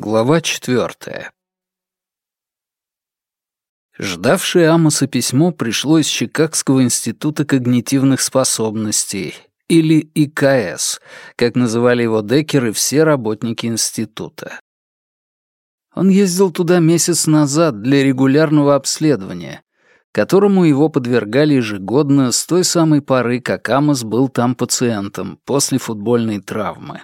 Глава четвертая. Ждавшее Амоса письмо пришло из Чикагского института когнитивных способностей, или ИКС, как называли его Деккер и все работники института. Он ездил туда месяц назад для регулярного обследования, которому его подвергали ежегодно с той самой поры, как Амос был там пациентом после футбольной травмы.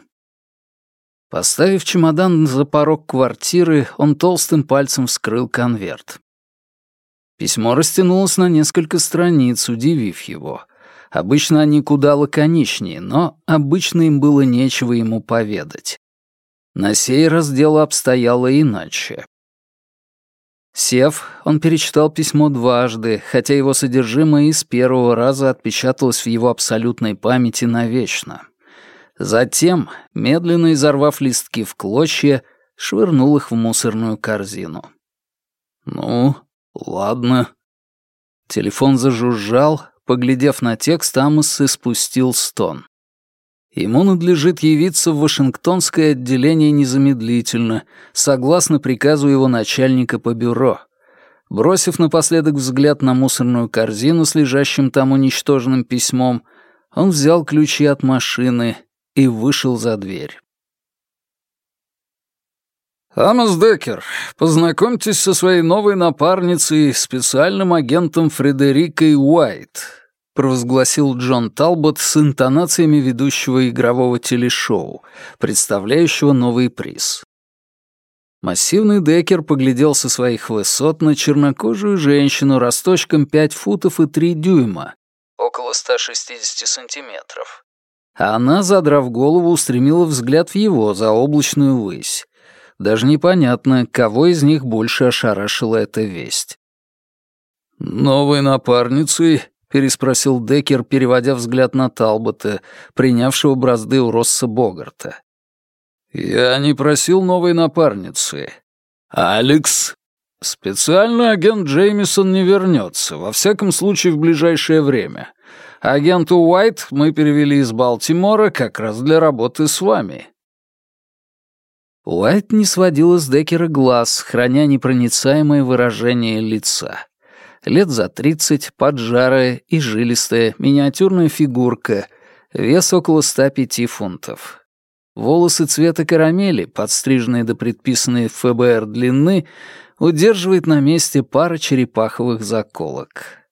Поставив чемодан за порог квартиры, он толстым пальцем вскрыл конверт. Письмо растянулось на несколько страниц, удивив его. Обычно они куда лаконичнее, но обычно им было нечего ему поведать. На сей раз дело обстояло иначе. Сев, он перечитал письмо дважды, хотя его содержимое и с первого раза отпечаталось в его абсолютной памяти навечно. Затем, медленно изорвав листки в клочья, швырнул их в мусорную корзину. «Ну, ладно». Телефон зажужжал, поглядев на текст, Амос испустил стон. Ему надлежит явиться в Вашингтонское отделение незамедлительно, согласно приказу его начальника по бюро. Бросив напоследок взгляд на мусорную корзину с лежащим там уничтоженным письмом, он взял ключи от машины и вышел за дверь. «Амос Деккер, познакомьтесь со своей новой напарницей, специальным агентом Фредерикой Уайт», провозгласил Джон Талбот с интонациями ведущего игрового телешоу, представляющего новый приз. Массивный Деккер поглядел со своих высот на чернокожую женщину росточком 5 футов и 3 дюйма, около 160 сантиметров, она, задрав голову, устремила взгляд в его заоблачную высь. Даже непонятно, кого из них больше ошарашила эта весть. «Новой напарницей?» — переспросил Деккер, переводя взгляд на Талбота, принявшего бразды у Росса Богарта. «Я не просил новой напарницы. Алекс?» «Специальный агент Джеймисон не вернется, во всяком случае в ближайшее время. Агенту Уайт мы перевели из Балтимора как раз для работы с вами». Уайт не сводила с Деккера глаз, храня непроницаемое выражение лица. Лет за тридцать, поджарая и жилистая, миниатюрная фигурка, вес около 105 фунтов. Волосы цвета карамели, подстриженные до предписанной ФБР длины, удерживает на месте пара черепаховых заколок.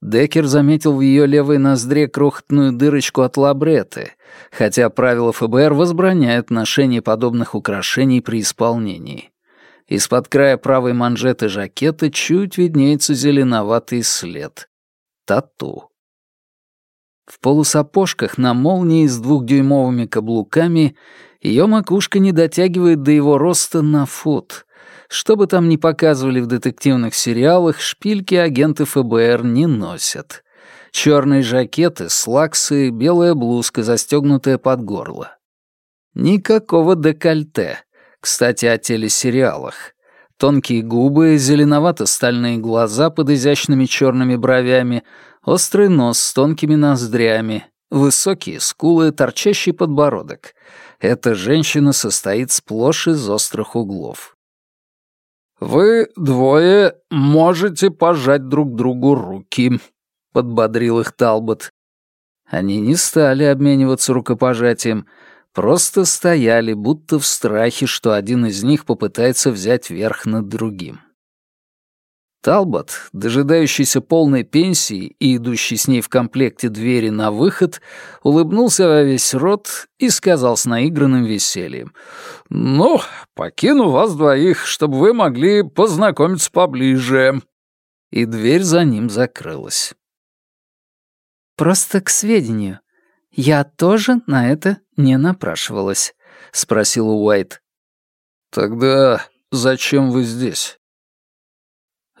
Деккер заметил в ее левой ноздре крохотную дырочку от лабреты, хотя правила ФБР возбраняют ношение подобных украшений при исполнении. Из-под края правой манжеты жакета чуть виднеется зеленоватый след. Тату. В полусапожках на молнии с двухдюймовыми каблуками ее макушка не дотягивает до его роста на фут, что бы там ни показывали в детективных сериалах, шпильки агенты ФБР не носят. Черные жакеты, слаксы, белая блузка, застегнутая под горло. Никакого декольте. Кстати, о телесериалах. Тонкие губы, зеленовато-стальные глаза под изящными черными бровями, острый нос с тонкими ноздрями, высокие скулы, торчащий подбородок. Эта женщина состоит сплошь из острых углов. «Вы двое можете пожать друг другу руки», — подбодрил их Талбот. Они не стали обмениваться рукопожатием, просто стояли, будто в страхе, что один из них попытается взять верх над другим. Талбот, дожидающийся полной пенсии и идущий с ней в комплекте двери на выход, улыбнулся во весь рот и сказал с наигранным весельем. «Ну, покину вас двоих, чтобы вы могли познакомиться поближе». И дверь за ним закрылась. «Просто к сведению. Я тоже на это не напрашивалась», — спросила Уайт. «Тогда зачем вы здесь?»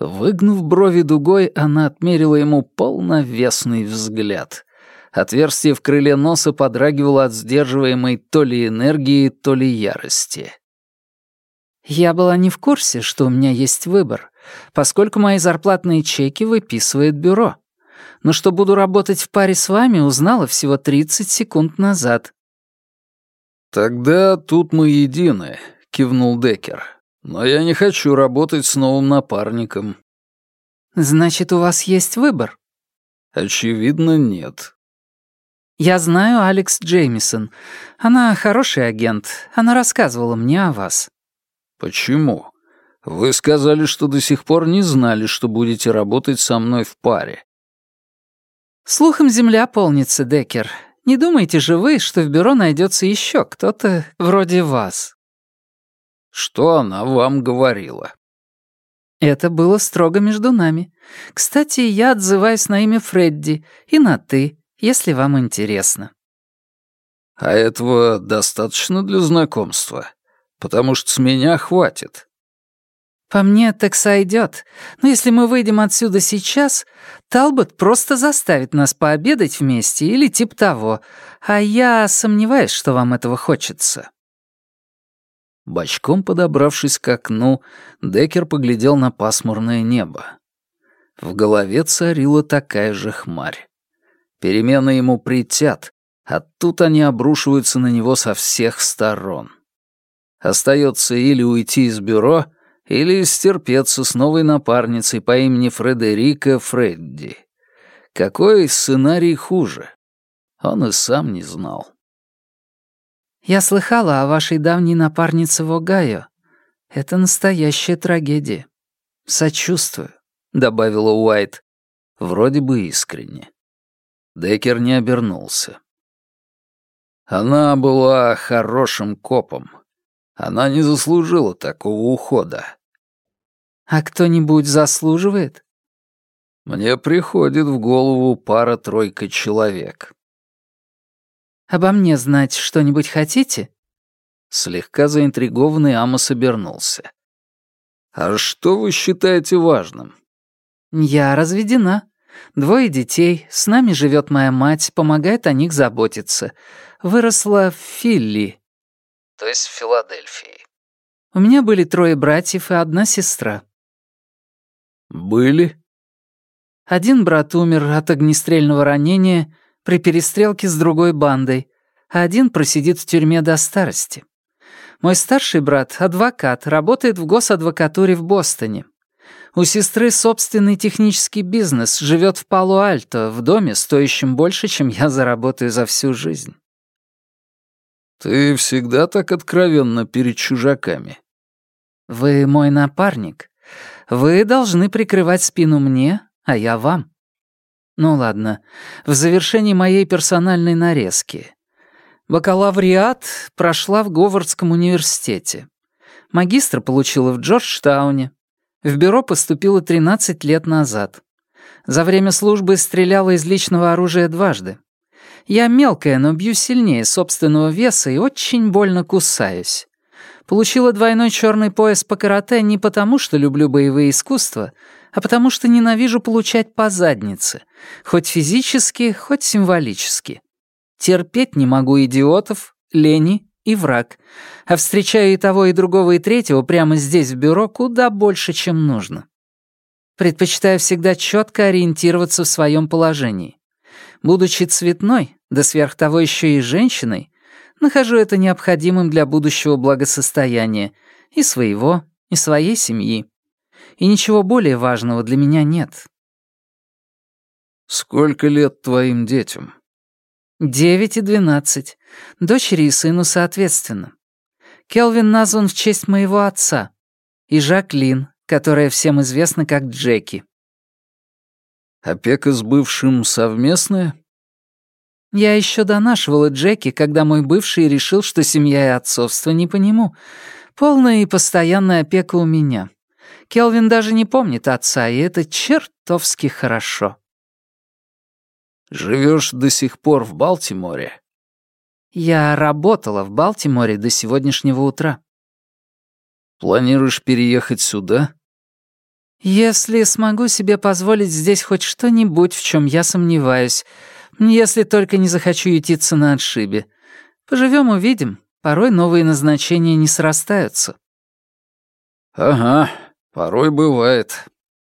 Выгнув брови дугой, она отмерила ему полновесный взгляд. Отверстие в крыле носа подрагивало от сдерживаемой то ли энергии, то ли ярости. «Я была не в курсе, что у меня есть выбор, поскольку мои зарплатные чеки выписывает бюро. Но что буду работать в паре с вами, узнала всего 30 секунд назад». «Тогда тут мы едины», кивнул Деккер. «Но я не хочу работать с новым напарником». «Значит, у вас есть выбор?» «Очевидно, нет». «Я знаю Алекс Джеймисон. Она хороший агент. Она рассказывала мне о вас». «Почему? Вы сказали, что до сих пор не знали, что будете работать со мной в паре». «Слухом земля полнится, Деккер. Не думаете же вы, что в бюро найдется еще кто-то вроде вас?» «Что она вам говорила?» «Это было строго между нами. Кстати, я отзываюсь на имя Фредди и на «ты» если вам интересно». «А этого достаточно для знакомства? Потому что с меня хватит». «По мне так сойдет. Но если мы выйдем отсюда сейчас, Талбот просто заставит нас пообедать вместе или типа того, а я сомневаюсь, что вам этого хочется». Бочком подобравшись к окну, Деккер поглядел на пасмурное небо. В голове царила такая же хмарь. Перемены ему притят, а тут они обрушиваются на него со всех сторон. Остается или уйти из бюро, или стерпеться с новой напарницей по имени Фредерика Фредди. Какой сценарий хуже? Он и сам не знал. «Я слыхала о вашей давней напарнице в Огайо. Это настоящая трагедия. Сочувствую», — добавила Уайт. Вроде бы искренне. Деккер не обернулся. Она была хорошим копом. Она не заслужила такого ухода. А кто-нибудь заслуживает? Мне приходит в голову пара-тройка человек. Обо мне знать что-нибудь хотите? Слегка заинтригованный Амос обернулся. «А что вы считаете важным?» «Я разведена. Двое детей, с нами живет моя мать, помогает о них заботиться. Выросла в Филли. То есть в Филадельфии. У меня были трое братьев и одна сестра. Были? Один брат умер от огнестрельного ранения при перестрелке с другой бандой, а один просидит в тюрьме до старости. Мой старший брат, адвокат, работает в госадвокатуре в Бостоне. У сестры собственный технический бизнес, живет в Пало-Альто, в доме, стоящем больше, чем я заработаю за всю жизнь. Ты всегда так откровенно перед чужаками. Вы мой напарник. Вы должны прикрывать спину мне, а я вам. Ну ладно, в завершении моей персональной нарезки. Бакалавриат прошла в Говардском университете. Магистр получила в Джорджтауне. В бюро поступила 13 лет назад. За время службы стреляла из личного оружия дважды. Я мелкая, но бью сильнее собственного веса и очень больно кусаюсь. Получила двойной черный пояс по карате не потому, что люблю боевые искусства, а потому что ненавижу получать по заднице, хоть физически, хоть символически. Терпеть не могу идиотов, лени и враг, а встречаю и того, и другого, и третьего прямо здесь, в бюро, куда больше, чем нужно. Предпочитаю всегда четко ориентироваться в своем положении. Будучи цветной, да сверх того еще и женщиной, нахожу это необходимым для будущего благосостояния и своего, и своей семьи. И ничего более важного для меня нет. «Сколько лет твоим детям?» Девять и двенадцать. Дочери и сыну соответственно. Келвин назван в честь моего отца. И Жаклин, которая всем известна как Джеки. Опека с бывшим совместная? Я еще донашивала Джеки, когда мой бывший решил, что семья и отцовство не по нему. Полная и постоянная опека у меня. Келвин даже не помнит отца, и это чертовски хорошо. Живешь до сих пор в Балтиморе?» «Я работала в Балтиморе до сегодняшнего утра». «Планируешь переехать сюда?» «Если смогу себе позволить здесь хоть что-нибудь, в чем я сомневаюсь, если только не захочу ютиться на отшибе. Поживем увидим. Порой новые назначения не срастаются». «Ага, порой бывает».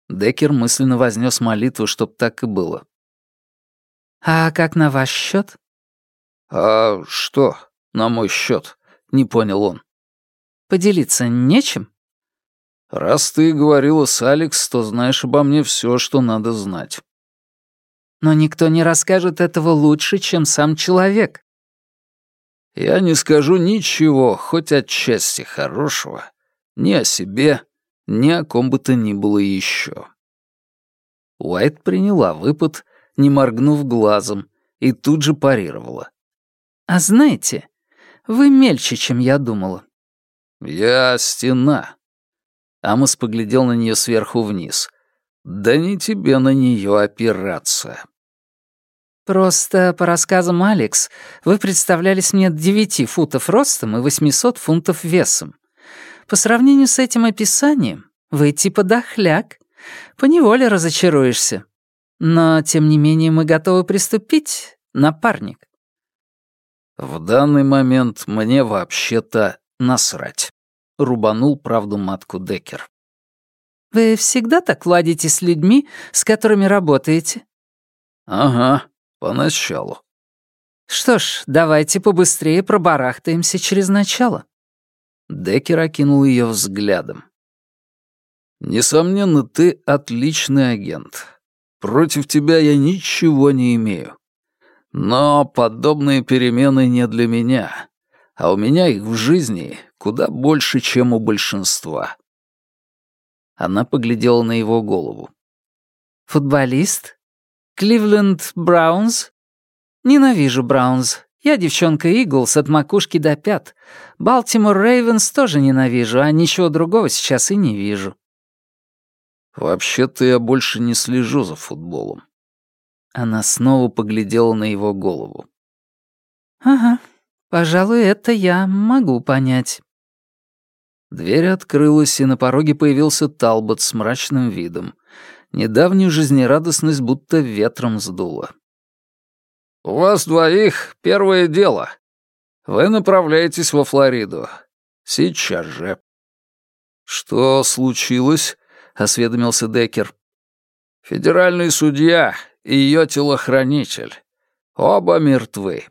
Деккер мысленно вознес молитву, чтоб так и было. «А как на ваш счет? «А что на мой счет? не понял он. Поделиться нечем?» «Раз ты говорила с Алекс, то знаешь обо мне все, что надо знать». «Но никто не расскажет этого лучше, чем сам человек». «Я не скажу ничего, хоть отчасти хорошего, ни о себе, ни о ком бы то ни было еще». Уайт приняла выпад, не моргнув глазом, и тут же парировала. «А знаете, вы мельче, чем я думала». «Я стена», Амос поглядел на нее сверху вниз. «Да не тебе на нее опираться». «Просто, по рассказам Алекс, вы представлялись мне девяти футов ростом и восьмисот фунтов весом. По сравнению с этим описанием, вы типа дохляк. Поневоле разочаруешься. Но, тем не менее, мы готовы приступить, напарник». «В данный момент мне вообще-то насрать». — рубанул правду матку Деккер. «Вы всегда так ладите с людьми, с которыми работаете?» «Ага, поначалу». «Что ж, давайте побыстрее пробарахтаемся через начало». Деккер окинул ее взглядом. «Несомненно, ты отличный агент. Против тебя я ничего не имею. Но подобные перемены не для меня а у меня их в жизни куда больше, чем у большинства. Она поглядела на его голову. «Футболист? Кливленд Браунс? Ненавижу Браунс. Я девчонка Иглс от макушки до пят. Балтимор Рейвенс тоже ненавижу, а ничего другого сейчас и не вижу». «Вообще-то я больше не слежу за футболом». Она снова поглядела на его голову. «Ага, Пожалуй, это я могу понять». Дверь открылась, и на пороге появился Талбот с мрачным видом. Недавнюю жизнерадостность будто ветром сдуло. «У вас двоих первое дело. Вы направляетесь во Флориду. Сейчас же». «Что случилось?» — осведомился Деккер. «Федеральный судья и ее телохранитель. Оба мертвы.